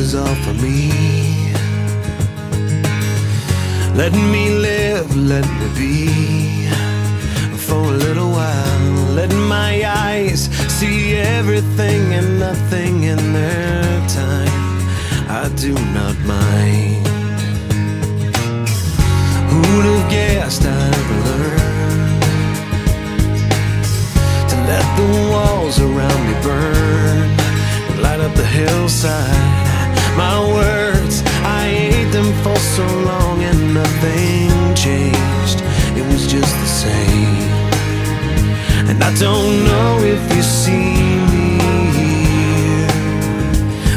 is all for me. Let me live, let me be for a little while. Let my eyes see everything and nothing in their time. I do not mind. Who'd have guessed I'd learn to let the walls around me burn, light up the hillside. My words, I ate them for so long and nothing changed. It was just the same. And I don't know if you see me here,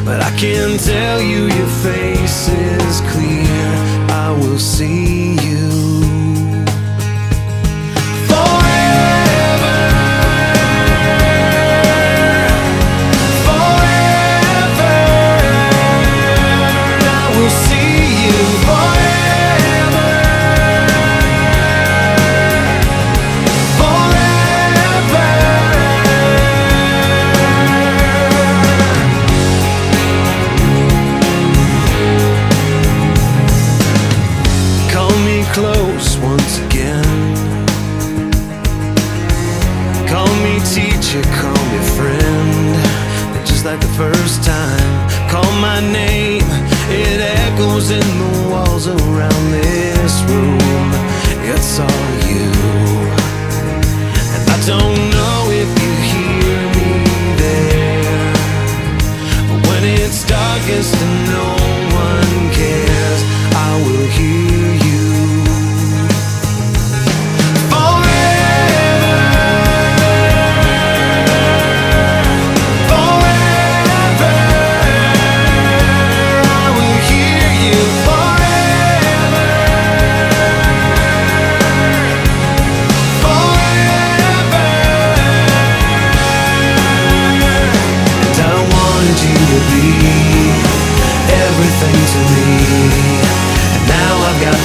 but I can tell you your face is clear. I will see you. Close once again. Call me teacher, call me friend. Just like the first time, call my name. Echoes in the walls around this room. It's all you. And I don't know if you hear me there. But when it's darkest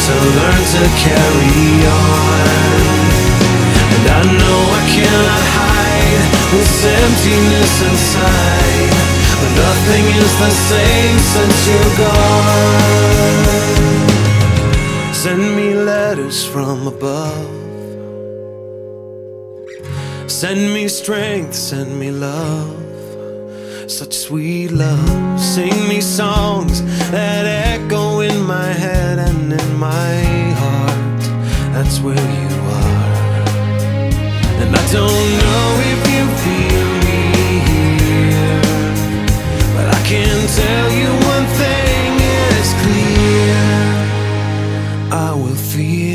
to learn to carry on. And I know I cannot hide this emptiness inside. But nothing is the same since you're gone. Send me letters from above. Send me strength, send me love. Such sweet love. Sing me songs that echo my heart. That's where you are. And I don't know if you feel me here. But I can tell you one thing is clear. I will feel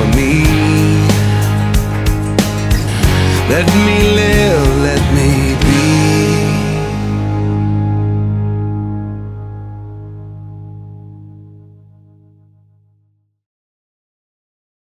of me. Let me live,